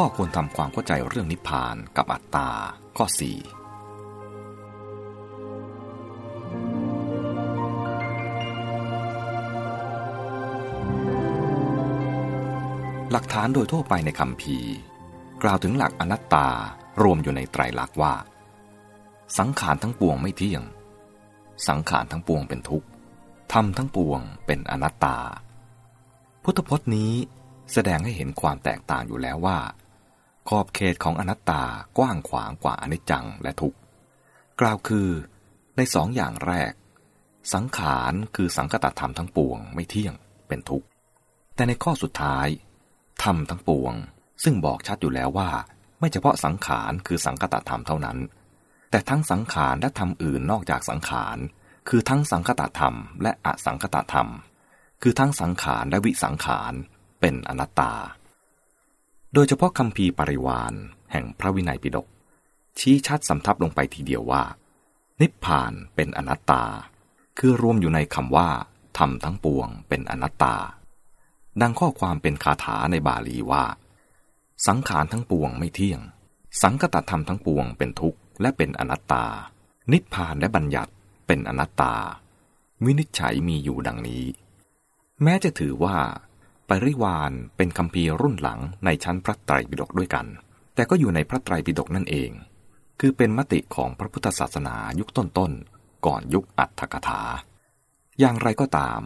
ข้อควรทำความเข้าใจเรื่องนิพพานกับอัตตา ข้อ 4หลักฐานโดยทั่วไปในคำพีกล่าวถึงหลักอนัตตารวมอยู่ในไตรลักษณ์ว่า สังขารทั้งปวงไม่เที่ยง สังขารทั้งปวงเป็นทุกข์ธรรมทั้งปวงเป็นอนัตตา พุทธพจน์นี้แสดงให้เห็นความแตกต่างอยู่แล้วว่า ขอบเขตของอนัตตากว้างขวางกว่าอนิจจังและทุกข์กล่าวคือในสองอย่างแรก สังขารคือสังคตธรรมทั้งปวงไม่เที่ยงเป็นทุกข์แต่ในข้อสุดท้ายธรรมทั้งปวง ซึ่งบอกชัดอยู่แล้วว่า ไม่เฉพาะสังขารคือสังคตธรรมเท่านั้น แต่ทั้งสังขารและธรรมอื่นนอกจากสังขาร คือทั้งสังคตธรรม และอสังคตธรรม คือทั้งสังขารและวิสังขารเป็นอนัตตา โดยเฉพาะคำพีปริวานแห่งพระวินัยปิฎกชี้ชัดสำทับลงไปทีเดียวว่า นิพพานเป็นอนัตตา คือรวมอยู่ในคำว่าธรรมทั้งปวงเป็นอนัตตา ดังข้อความเป็นคาถาในบาลีว่า สังขารทั้งปวงไม่เที่ยง สังกตธรรมทั้งปวงเป็นทุกข์และเป็นอนัตตา นิพพานและบัญญัติเป็นอนัตตาวินิจฉัยมีอยู่ดังนี้ แม้จะถือว่า ปริวานเป็นคำพีรุ่นหลังในชั้นพระไตรปิฎกด้วยกัน แต่ก็อยู่ในพระไตรปิฎกนั่นเอง คือเป็นมติของพระพุทธศาสนายุคต้นๆ ก่อนยุคอัตถกถา อย่างไรก็ตาม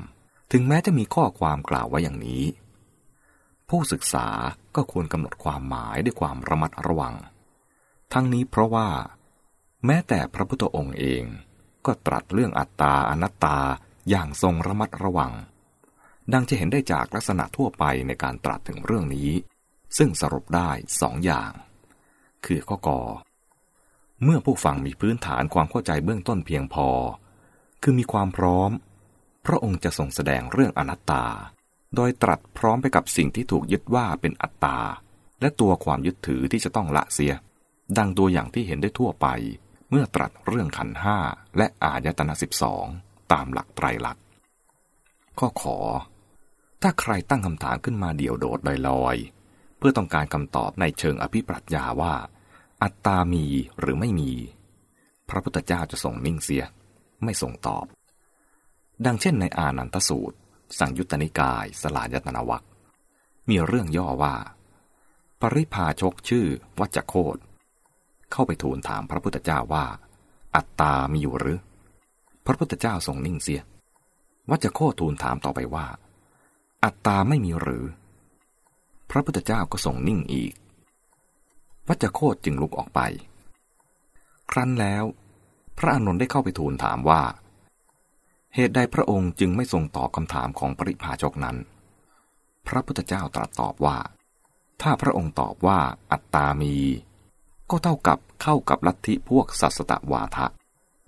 ถึงแม้จะมีข้อความกล่าวไว้อย่างนี้ ผู้ศึกษาก็ควรกำหนดความหมายด้วยความระมัดระวัง ทั้งนี้เพราะว่า แม้แต่พระพุทธองค์เองก็ตรัสเรื่องอัตตาอนัตตาอย่างทรงระมัดระวัง ดังจะเห็นได้จากลักษณะทั่วไปในการตรัสถึงเรื่องนี้ ซึ่งสรุปได้สองอย่าง คือข้อกอเมื่อผู้ฟังมีพื้นฐานความเข้าใจเบื้องต้นเพียงพอ คือมีความพร้อม พระองค์จะทรงแสดงเรื่องอนัตตา โดยตรัสพร้อมไปกับสิ่งที่ถูกยึดว่าเป็นอัตตา และตัวความยึดถือที่จะต้องละเสีย ดังตัวอย่างที่เห็นได้ทั่วไป เมื่อตรัสเรื่องขันห้าและอายตนะสิบสองตามหลักไตรลักษณ์ ข้อขอ ถ้าใครตั้งคำถามขึ้นมาเดี่ยวโดดลอยๆ เพื่อต้องการคำตอบในเชิงอภิปรัชญาว่า อัตตามีหรือไม่มี พระพุทธเจ้าจะส่งนิ่งเสีย ไม่ส่งตอบ ดังเช่นในอานันตสูตร สังยุตตนิกาย สลายตนาวัคมีเรื่องย่อว่า ปริพาชกชื่อวัจโคตเข้าไปทูลถามพระพุทธเจ้าว่า อัตตามีอยู่หรือ พระพุทธเจ้าทรงนิ่งเสีย วัจโคตทูลถามต่อไปว่า อัตตาไม่มีหรือ พระพุทธเจ้าก็ทรงนิ่งอีก วัจโคตจึงลุกออกไป ครั้นแล้ว พระอานนท์ได้เข้าไปทูลถามว่า เหตุใดพระองค์จึงไม่ทรงตอบคำถามของปริพาชกนั้น พระพุทธเจ้าตรัสตอบว่า ถ้าพระองค์ตอบว่าอัตตามี ก็เท่ากับเข้ากับลัทธิพวกสัสตวาทะ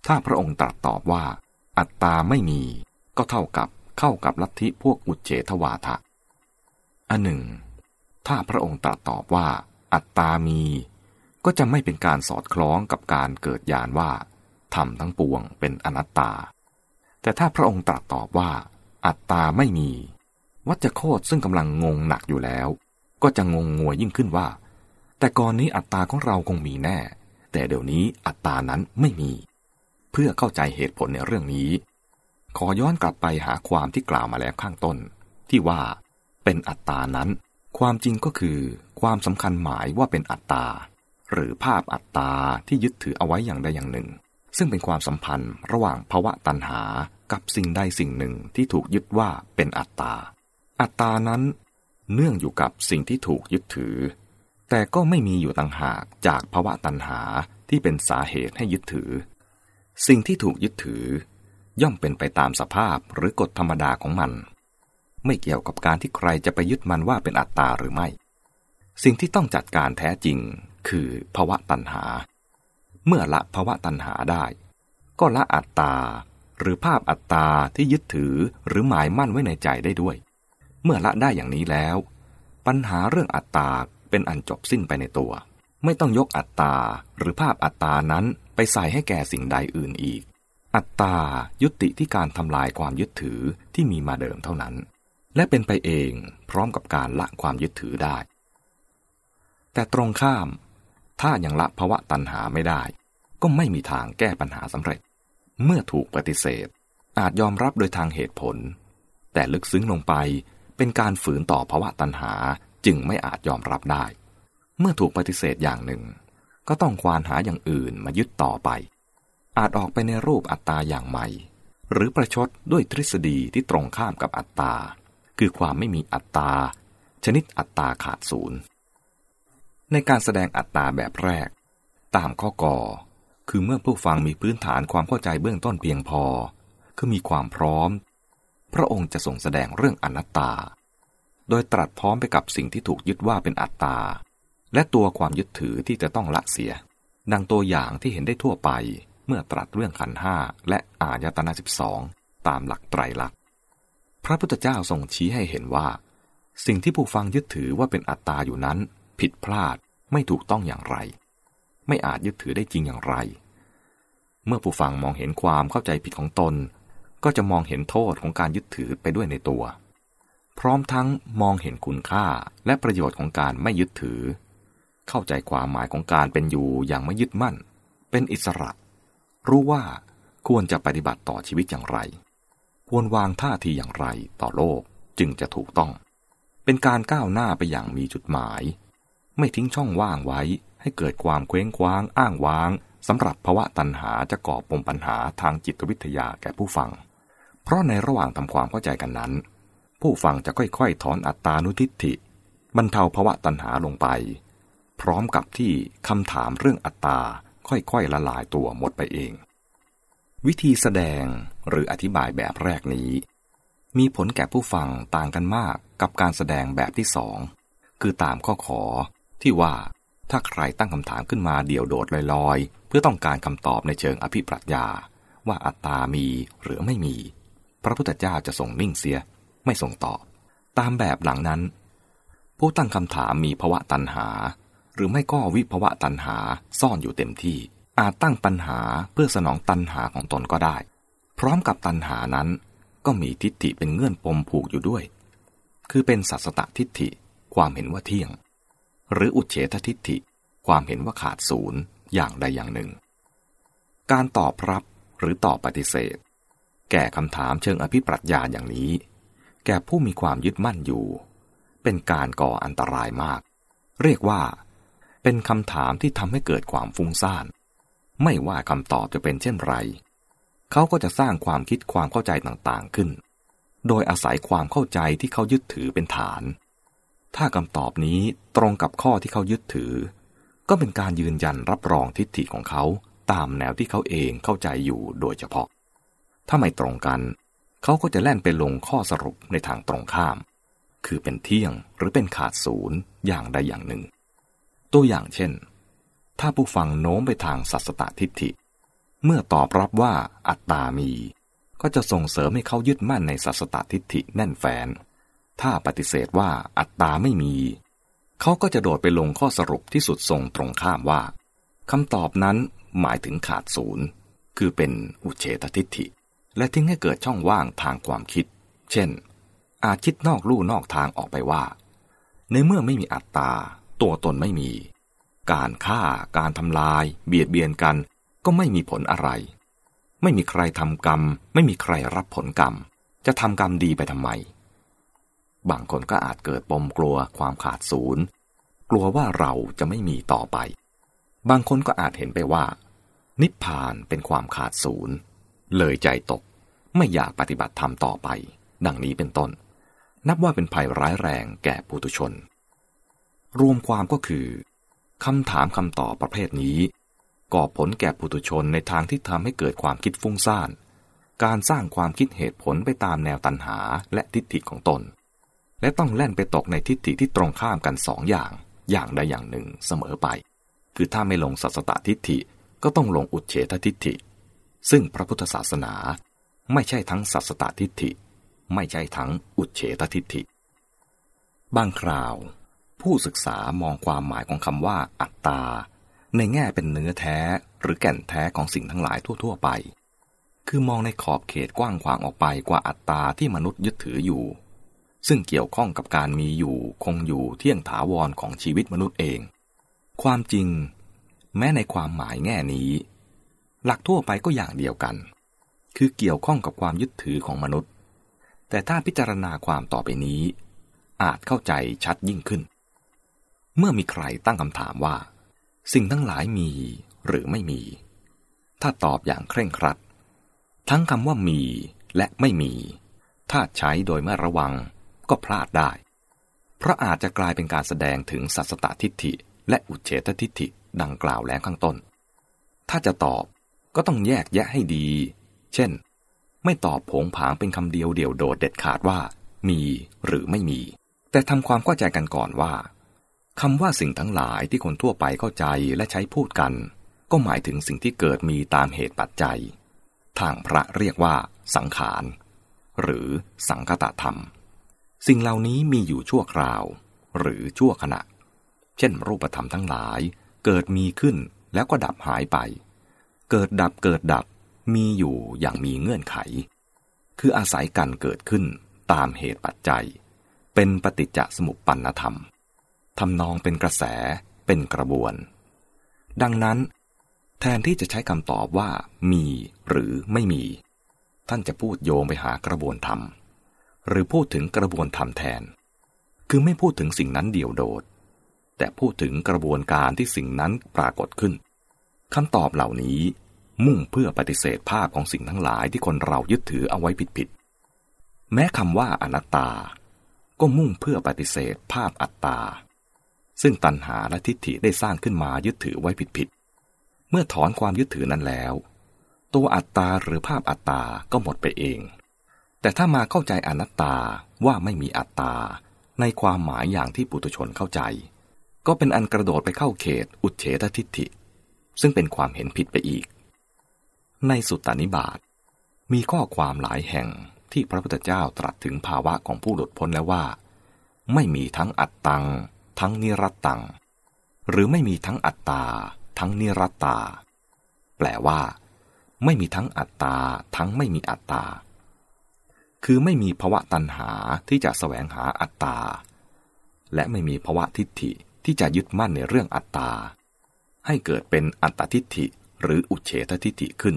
ถ้าพระองค์ตรัสตอบว่า อัตตาไม่มี ก็เท่ากับเข้ากับลัทธิพวกอุเฉทวาทะ อันหนึ่ง ถ้าพระองค์ตรัสตอบว่า อัตตามี ก็จะไม่เป็นการสอดคล้องกับการเกิดญาณว่าธรรมทั้งปวงเป็นอนัตตา แต่ถ้าพระองค์ตรัสตอบว่า อัตตาไม่มี วัจโคตซึ่งกำลังงงหนักอยู่แล้ว ก็จะงงงวยยิ่งขึ้นว่า แต่ก่อนนี้อัตตาของเราคงมีแน่ แต่เดี๋ยวนี้อัตตานั้นไม่มี เพื่อเข้าใจเหตุผลในเรื่องนี้ ขอย้อนกลับไปหาความที่กล่าวมาแล้วข้างต้น ที่ว่าเป็นอัตตานั้น ความจริงก็คือ ความสำคัญหมายว่าเป็นอัตตา หรือภาพอัตตาที่ยึดถือเอาไว้อย่างใดอย่างหนึ่ง ซึ่งเป็นความสัมพันธ์ระหว่างภาวะตัณหากับสิ่งใดสิ่งหนึ่งที่ถูกยึดว่าเป็นอัตตา อัตตานั้น เนื่องอยู่กับสิ่งที่ถูกยึดถือ แต่ก็ไม่มีอยู่ต่างหากจากภาวะตัณหาที่เป็นสาเหตุให้ยึดถือ สิ่งที่ถูกยึดถือ ย่อมเป็นไปตามสภาพหรือกฎธรรมดาของมัน ไม่เกี่ยวกับการที่ใครจะไปยึดมันว่าเป็นอัตตาหรือไม่ สิ่งที่ต้องจัดการแท้จริงคือภาวะตัณหา เมื่อละภาวะตัณหาได้ ก็ละอัตตาหรือภาพอัตตาที่ยึดถือหรือหมายมั่นไว้ในใจได้ด้วย เมื่อละได้อย่างนี้แล้ว ปัญหาเรื่องอัตตาเป็นอันจบสิ้นไปในตัว ไม่ต้องยกอัตตาหรือภาพอัตตานั้นไปใส่ให้แก่สิ่งใดอื่นอีก อัตตายุติที่การทำลายความยึดถือที่มีมาเดิมเท่านั้น และเป็นไปเองพร้อมกับการละความยึดถือได้ แต่ตรงข้าม ถ้ายังละภาวะตัณหาไม่ได้ ก็ไม่มีทางแก้ปัญหาสำเร็จ เมื่อถูกปฏิเสธ อาจยอมรับโดยทางเหตุผล แต่ลึกซึ้งลงไปเป็นการฝืนต่อภาวะตัณหาจึงไม่อาจยอมรับได้ เมื่อถูกปฏิเสธอย่างหนึ่ง ก็ต้องควานหาอย่างอื่นมายึดต่อไป อาจออกไปในรูปอัตตาอย่างใหม่ หรือประชดด้วยทฤษฎีที่ตรงข้ามกับอัตตา คือความไม่มีอัตตา ชนิดอัตตาขาดศูนย์ ในการแสดงอัตตาแบบแรก ตามข้อก่อคือเมื่อผู้ฟังมีพื้นฐานความเข้าใจเบื้องต้นเพียงพอ คือมีความพร้อม พระองค์จะส่งแสดงเรื่องอนัตตา โดยตรัสพร้อมไปกับสิ่งที่ถูกยึดว่าเป็นอัตตา และตัวความยึดถือที่จะต้องละเสีย ดังตัวอย่างที่เห็นได้ทั่วไป เมื่อตรัสเรื่องขันห้าและอายตนะสิบสองตามหลักไตรลักษณ์พระพุทธเจ้าทรงชี้ให้เห็นว่า สิ่งที่ผู้ฟังยึดถือว่าเป็นอัตตาอยู่นั้น ผิดพลาดไม่ถูกต้องอย่างไร ไม่อาจยึดถือได้จริงอย่างไร เมื่อผู้ฟังมองเห็นความเข้าใจผิดของตน ก็จะมองเห็นโทษของการยึดถือไปด้วยในตัว พร้อมทั้งมองเห็นคุณค่าและประโยชน์ของการไม่ยึดถือ เข้าใจความหมายของการเป็นอยู่อย่างไม่ยึดมั่น เป็นอิสระ รู้ว่าควรจะปฏิบัติต่อชีวิตอย่างไร ควรวางท่าทีอย่างไรต่อโลกจึงจะถูกต้อง เป็นการก้าวหน้าไปอย่างมีจุดหมาย ไม่ทิ้งช่องว่างไว้ให้เกิดความเคว้งคว้างอ้างว้างสำหรับภาวะตัณหาจะก่อปมปัญหาทางจิตวิทยาแก่ผู้ฟัง เพราะในระหว่างทำความเข้าใจกันนั้น ผู้ฟังจะค่อยๆ ถอนอัตตานุทิฏฐิบรรเทาภาวะตัณหาลงไป พร้อมกับที่คำถามเรื่องอัตตา ค่อยๆละลายตัวหมดไปเอง วิธีแสดงหรืออธิบายแบบแรกนี้ มีผลแก่ผู้ฟังต่างกันมากกับการแสดงแบบที่สองคือตามข้อขอที่ว่าถ้าใครตั้งคำถามขึ้นมาเดี่ยวโดดลอยๆ เพื่อต้องการคำตอบในเชิงอภิปรัชญา ว่าอัตตามีหรือไม่มี พระพุทธเจ้าจะทรงนิ่งเสีย ไม่ส่งตอบ ตามแบบหลังนั้น ผู้ตั้งคำถามมีภวะตัณหา หรือไม่ก็วิภวะตัณหาซ่อนอยู่เต็มที่ อาจตั้งปัญหาเพื่อสนองตัณหาของตนก็ได้ พร้อมกับตัณหานั้น ก็มีทิฏฐิเป็นเงื่อนปมผูกอยู่ด้วย คือเป็นสัสตทิฏฐิความเห็นว่าเที่ยง หรืออุเฉททิฏฐิ ความเห็นว่าขาดศูนย์อย่างใดอย่างหนึ่ง การตอบรับหรือตอบปฏิเสธ แก่คำถามเชิงอภิปรัชญาอย่างนี้ แก่ผู้มีความยึดมั่นอยู่ เป็นการก่ออันตรายมาก เรียกว่า เป็นคำถามที่ทำให้เกิดความฟุ้งซ่าน ไม่ว่าคำตอบจะเป็นเช่นไร เขาก็จะสร้างความคิดความเข้าใจต่างๆขึ้น โดยอาศัยความเข้าใจที่เขายึดถือเป็นฐาน ถ้าคำตอบนี้ตรงกับข้อที่เขายึดถือ ก็เป็นการยืนยันรับรองทิฏฐิของเขาตามแนวที่เขาเองเข้าใจอยู่โดยเฉพาะ ถ้าไม่ตรงกัน เขาก็จะแล่นไปลงข้อสรุปในทางตรงข้าม คือเป็นเที่ยงหรือเป็นขาดศูนย์อย่างใดอย่างหนึ่ง ตัวอย่างเช่น ถ้าผู้ฟังโน้มไปทางสัสตทิฏฐิ เมื่อตอบรับว่าอัตตามี ก็จะส่งเสริมให้เขายึดมั่นในสัสตทิฏฐิแน่นแฟน ถ้าปฏิเสธว่าอัตตาไม่มี เขาก็จะโดดไปลงข้อสรุปที่สุดทรงตรงข้ามว่าคำตอบนั้นหมายถึงขาดศูนย์ คือเป็นอุเฉตทิฏฐิ และทิ้งให้เกิดช่องว่างทางความคิด เช่น อาจคิดนอกลู่นอกทางออกไปว่า ในเมื่อไม่มีอัตตา ตัวตนไม่มี การฆ่า การทำลาย เบียดเบียนกัน ก็ไม่มีผลอะไร ไม่มีใครทำกรรม ไม่มีใครรับผลกรรม จะทำกรรมดีไปทำไม บางคนก็อาจเกิดปมกลัวความขาดศูนย์ กลัวว่าเราจะไม่มีต่อไป บางคนก็อาจเห็นไปว่า นิพพานเป็นความขาดศูนย์ เลยใจตก ไม่อยากปฏิบัติธรรมต่อไป ดังนี้เป็นต้น นับว่าเป็นภัยร้ายแรงแก่ปุถุชน รวมความก็คือ คำถามคำตอบประเภทนี้ ก่อผลแก่ปุถุชนในทางที่ทำให้เกิดความคิดฟุ้งซ่าน การสร้างความคิดเหตุผลไปตามแนวตันหาและทิฏฐิของตน และต้องแล่นไปตกในทิฏฐิที่ตรงข้ามกันสองอย่าง อย่างใดอย่างหนึ่งเสมอไป คือถ้าไม่ลงสัสตตทิฏฐิก็ต้องลงอุเฉททิฏฐิ ซึ่งพระพุทธศาสนาไม่ใช่ทั้งสัสตทิฏฐิ ไม่ใช่ทั้งอุเฉตทิฏฐิบางคราว ผู้ศึกษามองความหมายของคำว่าอัตตา ในแง่เป็นเนื้อแท้หรือแก่นแท้ของสิ่งทั้งหลายทั่ว ๆ ไป คือมองในขอบเขตกว้างขวางออกไปกว่าอัตตาที่มนุษย์ยึดถืออยู่ ซึ่งเกี่ยวข้องกับการมีอยู่คงอยู่เที่ยงถาวรของชีวิตมนุษย์เอง ความจริง แม้ในความหมายแง่นี้ หลักทั่วไปก็อย่างเดียวกัน คือเกี่ยวข้องกับความยึดถือของมนุษย์ แต่ถ้าพิจารณาความต่อไปนี้ อาจเข้าใจชัดยิ่งขึ้น เมื่อมีใครตั้งคำถามว่า สิ่งทั้งหลายมีหรือไม่มี ถ้าตอบอย่างเคร่งครัด ทั้งคำว่ามีและไม่มี ถ้าใช้โดยไม่ระวังก็พลาดได้ เพราะอาจจะกลายเป็นการแสดงถึงสัสตทิฏฐิ และอุเฉตทิฏฐิดังกล่าวแล้วข้างต้น ถ้าจะตอบก็ต้องแยกแยะให้ดี เช่น ไม่ตอบผงผางเป็นคำเดียวเดี่ยวโดดเด็ดขาดว่า มีหรือไม่มี แต่ทำความเข้าใจกันก่อนว่า คำว่าสิ่งทั้งหลายที่คนทั่วไปเข้าใจและใช้พูดกัน ก็หมายถึงสิ่งที่เกิดมีตามเหตุปัจจัย ทางพระเรียกว่า สังขาร หรือสังคตธรรม สิ่งเหล่านี้มีอยู่ชั่วคราว หรือชั่วขณะ เช่น รูปธรรมทั้งหลาย เกิดมีขึ้นแล้วก็ดับหายไป เกิดดับเกิดดับมีอยู่อย่างมีเงื่อนไข คืออาศัยกันเกิดขึ้นตามเหตุปัจจัย เป็นปฏิจจสมุปปนธรรม ทำนองเป็นกระแสเป็นกระบวน ดังนั้น แทนที่จะใช้คำตอบว่า มีหรือไม่มี ท่านจะพูดโยงไปหากระบวนธรรม หรือพูดถึงกระบวนธรรมแทน คือไม่พูดถึงสิ่งนั้นเดี่ยวโดด แต่พูดถึงกระบวนการที่สิ่งนั้นปรากฏขึ้นคำตอบเหล่านี้มุ่งเพื่อปฏิเสธภาพของสิ่งทั้งหลายที่คนเรายึดถือเอาไว้ผิดๆแม้คำว่าอนัตตา ก็มุ่งเพื่อปฏิเสธภาพอัตตา ซึ่งตัณหาและทิฏฐิได้สร้างขึ้นมายึดถือไว้ผิดๆ เมื่อถอนความยึดถือนั้นแล้ว ตัวอัตตาหรือภาพอัตตาก็หมดไปเอง แต่ถ้ามาเข้าใจอนัตตาว่าไม่มีอัตตา ในความหมายอย่างที่ปุถุชนเข้าใจ ก็เป็นอันกระโดดไปเข้าเขต อุเฉททิฏฐิ ซึ่งเป็นความเห็นผิดไปอีก ในสุตตานิบาตมีข้อความหลายแห่งที่พระพุทธเจ้าตรัสถึงภาวะของผู้หลุดพ้นแล้วว่า ไม่มีทั้งอัตตัง ทั้งนิรัตตัง หรือไม่มีทั้งอัตตา ทั้งนิรัตตา แปลว่า ไม่มีทั้งอัตตา ทั้งไม่มีอัตตา คือไม่มีภวะตัณหาที่จะแสวงหาอัตตา และไม่มีภวะทิฏฐิที่จะยึดมั่นในเรื่องอัตตา ให้เกิดเป็นอัตตทิฏฐิหรืออุเฉททิฏฐิขึ้น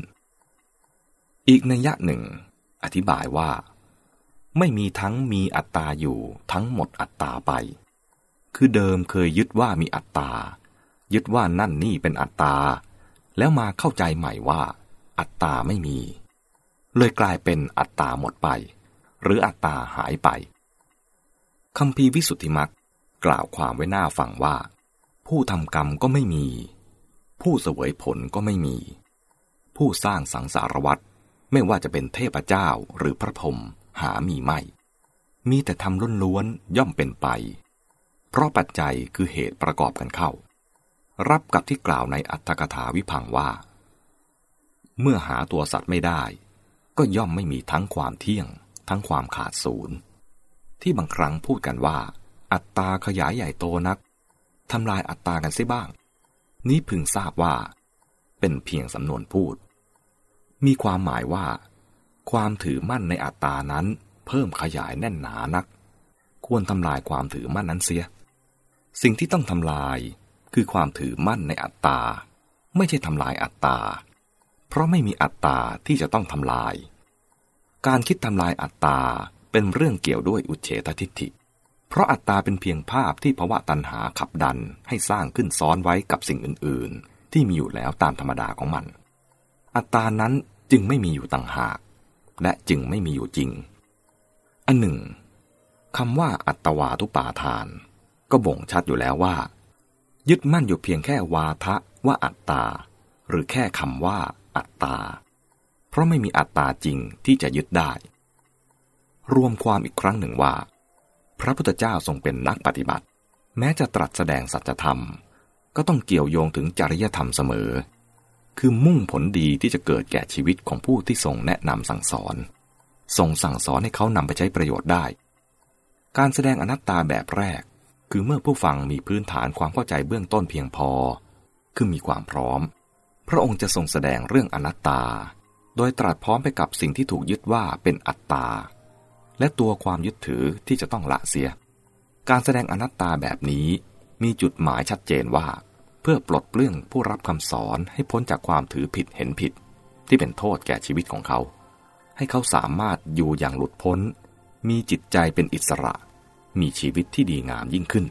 อีกในยะหนึ่ง อธิบายว่า ไม่มีทั้งมีอัตตาอยู่ทั้งหมดอัตตาไป คือเดิมเคยยึดว่ามีอัตตา ยึดว่านั่นนี่เป็นอัตตา แล้วมาเข้าใจใหม่ว่า อัตตาไม่มี เลยกลายเป็นอัตตาหมดไป หรืออัตตาหายไปคำพีวิสุทธิมักกล่าวความไว้หน้าฟังว่า ผู้ทำกรรมก็ไม่มี ผู้เสวยผลก็ไม่มี ผู้สร้างสังสารวัตรไม่ว่าจะเป็นเทพเจ้าหรือพระพรหมหามีไม่ มีแต่ทำล้นล้วนย่อมเป็นไป เพราะปัจจัยคือเหตุประกอบกันเข้า รับกับที่กล่าวในอัตถกถาวิพังว่า เมื่อหาตัวสัตว์ไม่ได้ ก็ย่อมไม่มีทั้งความเที่ยง ทั้งความขาดศูนย์ ที่บางครั้งพูดกันว่า อัตตาขยายใหญ่โตนักทำลายอัตตากันเสียบ้าง นี้พึงทราบว่า เป็นเพียงสำนวนพูด มีความหมายว่า ความถือมั่นในอัตตานั้น เพิ่มขยายแน่นหนานัก ควรทำลายความถือมั่นนั้นเสีย สิ่งที่ต้องทำลายคือความถือมั่นในอัตตา ไม่ใช่ทำลายอัตตา เพราะไม่มีอัตตาที่จะต้องทำลาย การคิดทำลายอัตตาเป็นเรื่องเกี่ยวด้วยอุเฉตทิฏฐิ เพราะอัตตาเป็นเพียงภาพที่ภาวะตัณหาขับดันให้สร้างขึ้นซ้อนไว้กับสิ่งอื่น ๆ ที่มีอยู่แล้วตามธรรมดาของมัน อัตตานั้นจึงไม่มีอยู่ต่างหาก และจึงไม่มีอยู่จริง อันหนึ่งคำว่าอัตวาทุปาทาน ก็บ่งชัดอยู่แล้วว่า ยึดมั่นอยู่เพียงแค่วาทะว่าอัตตา หรือแค่คำว่าอัตตา เพราะไม่มีอัตตาจริงที่จะยึดได้ รวมความอีกครั้งหนึ่งว่า พระพุทธเจ้าทรงเป็นนักปฏิบัติ แม้จะตรัสแสดงสัจธรรม ก็ต้องเกี่ยวโยงถึงจริยธรรมเสมอ คือมุ่งผลดีที่จะเกิดแก่ชีวิตของผู้ที่ทรงแนะนำสั่งสอนทรงสั่งสอนให้เขานำไปใช้ประโยชน์ได้ การแสดงอนัตตาแบบแรก คือเมื่อผู้ฟังมีพื้นฐานความเข้าใจเบื้องต้นเพียงพอ คือมีความพร้อม พระองค์จะทรงแสดงเรื่องอนัตตา โดยตรัสพร้อมไปกับสิ่งที่ถูกยึดว่าเป็นอัตตา และตัวความยึดถือที่จะต้องละเสีย การแสดงอนัตตาแบบนี้มีจุดหมายชัดเจนว่า เพื่อปลดเปลื้องผู้รับคำสอนให้พ้นจากความถือผิดเห็นผิด ที่เป็นโทษแก่ชีวิตของเขา ให้เขาสามารถอยู่อย่างหลุดพ้น มีจิตใจเป็นอิสระ มีชีวิตที่ดีงามยิ่งขึ้น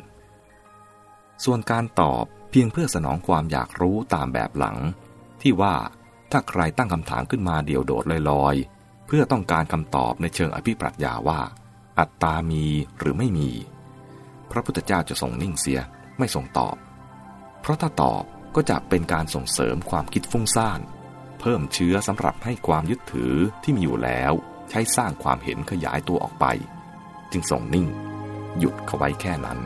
ส่วนการตอบเพียงเพื่อสนองความอยากรู้ตามแบบหลัง ที่ว่าถ้าใครตั้งคำถามขึ้นมาเดี่ยวโดดลอยๆ เพื่อต้องการคำตอบในเชิงอภิปรัชญาว่า อัตตามีหรือไม่มี พระพุทธเจ้าจะทรงนิ่งเสียไม่ทรงตอบ เพราะถ้าตอบก็จะเป็นการส่งเสริมความคิดฟุ้งซ่านเพิ่มเชื้อสำหรับให้ความยึดถือที่มีอยู่แล้ว ใช้สร้างความเห็นขยายตัวออกไป จึงทรงนิ่ง หยุดเขาไว้แค่นั้น